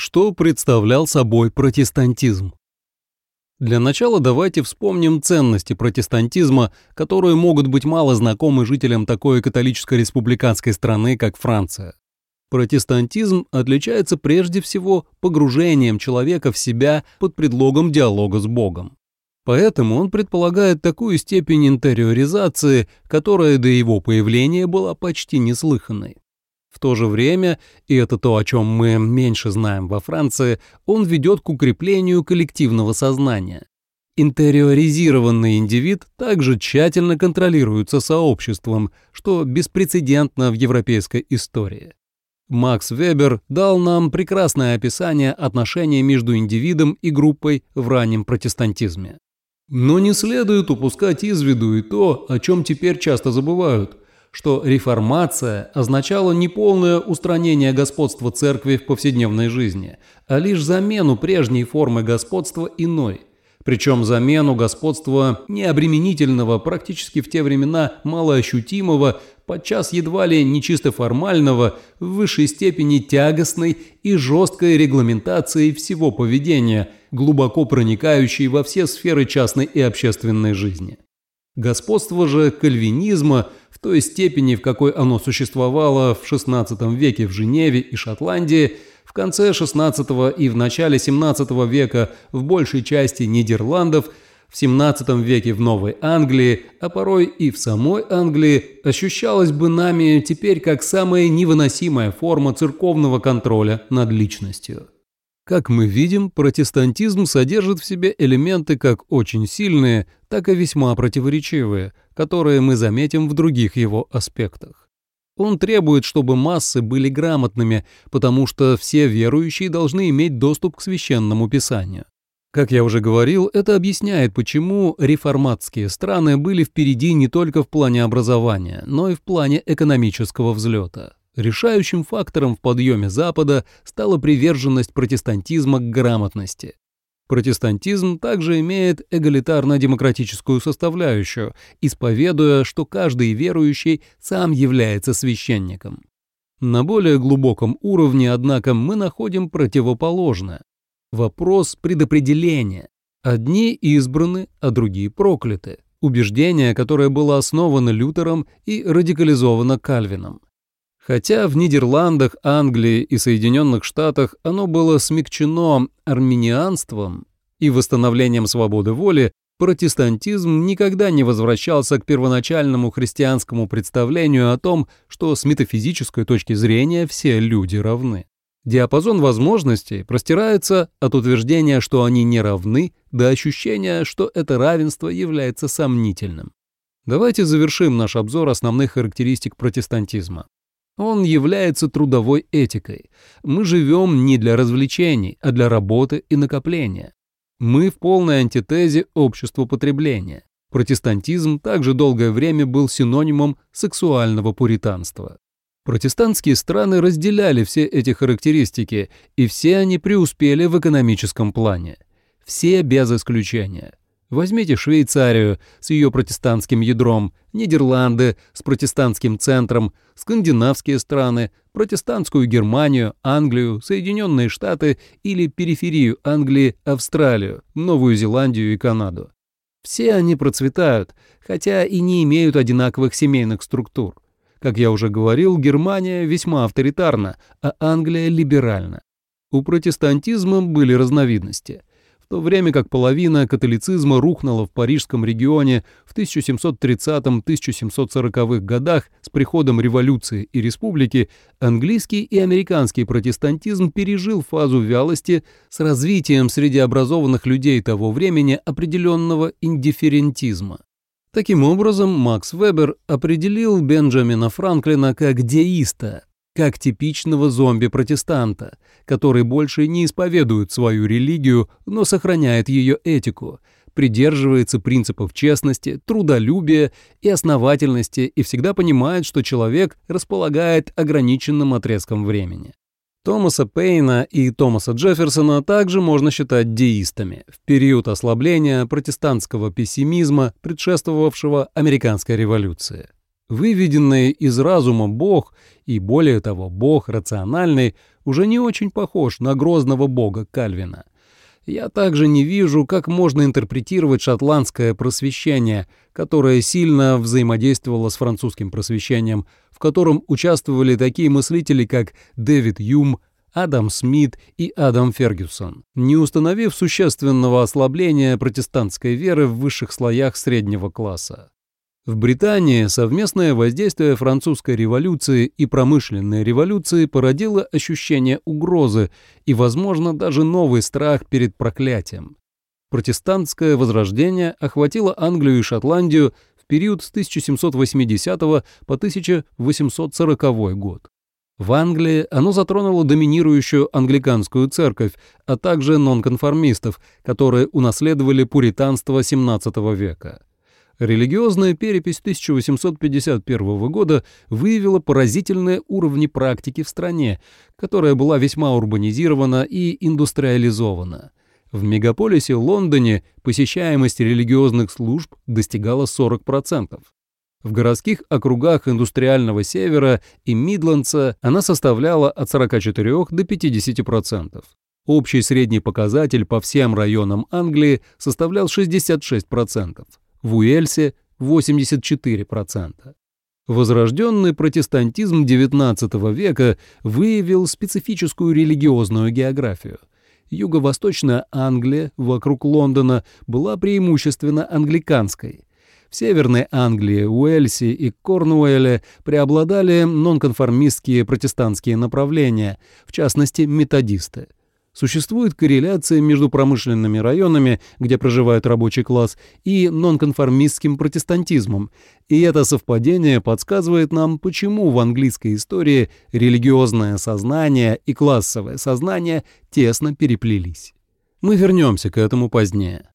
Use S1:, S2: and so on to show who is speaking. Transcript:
S1: Что представлял собой протестантизм? Для начала давайте вспомним ценности протестантизма, которые могут быть мало знакомы жителям такой католическо-республиканской страны, как Франция. Протестантизм отличается прежде всего погружением человека в себя под предлогом диалога с Богом. Поэтому он предполагает такую степень интериоризации, которая до его появления была почти неслыханной. В то же время, и это то, о чем мы меньше знаем во Франции, он ведет к укреплению коллективного сознания. Интериоризированный индивид также тщательно контролируется сообществом, что беспрецедентно в европейской истории. Макс Вебер дал нам прекрасное описание отношений между индивидом и группой в раннем протестантизме. Но не следует упускать из виду и то, о чем теперь часто забывают – что реформация означала не полное устранение господства церкви в повседневной жизни, а лишь замену прежней формы господства иной. Причем замену господства необременительного, практически в те времена малоощутимого, подчас едва ли не чисто формального, в высшей степени тягостной и жесткой регламентацией всего поведения, глубоко проникающей во все сферы частной и общественной жизни. Господство же кальвинизма в той степени, в какой оно существовало в XVI веке в Женеве и Шотландии, в конце XVI и в начале XVII века в большей части Нидерландов, в XVII веке в Новой Англии, а порой и в самой Англии, ощущалось бы нами теперь как самая невыносимая форма церковного контроля над личностью. Как мы видим, протестантизм содержит в себе элементы как очень сильные, так и весьма противоречивые, которые мы заметим в других его аспектах. Он требует, чтобы массы были грамотными, потому что все верующие должны иметь доступ к священному писанию. Как я уже говорил, это объясняет, почему реформатские страны были впереди не только в плане образования, но и в плане экономического взлета. Решающим фактором в подъеме Запада стала приверженность протестантизма к грамотности. Протестантизм также имеет эгалитарно-демократическую составляющую, исповедуя, что каждый верующий сам является священником. На более глубоком уровне, однако, мы находим противоположное. Вопрос предопределения. Одни избраны, а другие прокляты. Убеждение, которое было основано Лютером и радикализовано Кальвином. Хотя в Нидерландах, Англии и Соединенных Штатах оно было смягчено армянианством и восстановлением свободы воли, протестантизм никогда не возвращался к первоначальному христианскому представлению о том, что с метафизической точки зрения все люди равны. Диапазон возможностей простирается от утверждения, что они не равны, до ощущения, что это равенство является сомнительным. Давайте завершим наш обзор основных характеристик протестантизма. Он является трудовой этикой. Мы живем не для развлечений, а для работы и накопления. Мы в полной антитезе обществу потребления. Протестантизм также долгое время был синонимом сексуального пуританства. Протестантские страны разделяли все эти характеристики, и все они преуспели в экономическом плане. Все без исключения. Возьмите Швейцарию с ее протестантским ядром, Нидерланды с протестантским центром, скандинавские страны, протестантскую Германию, Англию, Соединенные Штаты или периферию Англии, Австралию, Новую Зеландию и Канаду. Все они процветают, хотя и не имеют одинаковых семейных структур. Как я уже говорил, Германия весьма авторитарна, а Англия либеральна. У протестантизма были разновидности – в то время как половина католицизма рухнула в парижском регионе в 1730-1740-х годах с приходом революции и республики, английский и американский протестантизм пережил фазу вялости с развитием среди образованных людей того времени определенного индифферентизма. Таким образом, Макс Вебер определил Бенджамина Франклина как деиста, как типичного зомби-протестанта, который больше не исповедует свою религию, но сохраняет ее этику, придерживается принципов честности, трудолюбия и основательности и всегда понимает, что человек располагает ограниченным отрезком времени. Томаса Пейна и Томаса Джефферсона также можно считать деистами в период ослабления протестантского пессимизма, предшествовавшего американской революции. Выведенный из разума Бог, и более того, Бог рациональный, уже не очень похож на грозного бога Кальвина. Я также не вижу, как можно интерпретировать шотландское просвещение, которое сильно взаимодействовало с французским просвещением, в котором участвовали такие мыслители, как Дэвид Юм, Адам Смит и Адам Фергюсон, не установив существенного ослабления протестантской веры в высших слоях среднего класса. В Британии совместное воздействие французской революции и промышленной революции породило ощущение угрозы и, возможно, даже новый страх перед проклятием. Протестантское возрождение охватило Англию и Шотландию в период с 1780 по 1840 год. В Англии оно затронуло доминирующую англиканскую церковь, а также нонконформистов, которые унаследовали пуританство XVII века. Религиозная перепись 1851 года выявила поразительные уровни практики в стране, которая была весьма урбанизирована и индустриализована. В мегаполисе Лондоне посещаемость религиозных служб достигала 40%. В городских округах индустриального севера и Мидландса она составляла от 44 до 50%. Общий средний показатель по всем районам Англии составлял 66%, в Уэльсе – 84%. Возрожденный протестантизм XIX века выявил специфическую религиозную географию. Юго-восточная Англия вокруг Лондона была преимущественно англиканской, в Северной Англии, Уэльсе и Корнуэлле преобладали нонконформистские протестантские направления, в частности, методисты. Существует корреляция между промышленными районами, где проживает рабочий класс, и нонконформистским протестантизмом, и это совпадение подсказывает нам, почему в английской истории религиозное сознание и классовое сознание тесно переплелись. Мы вернемся к этому позднее.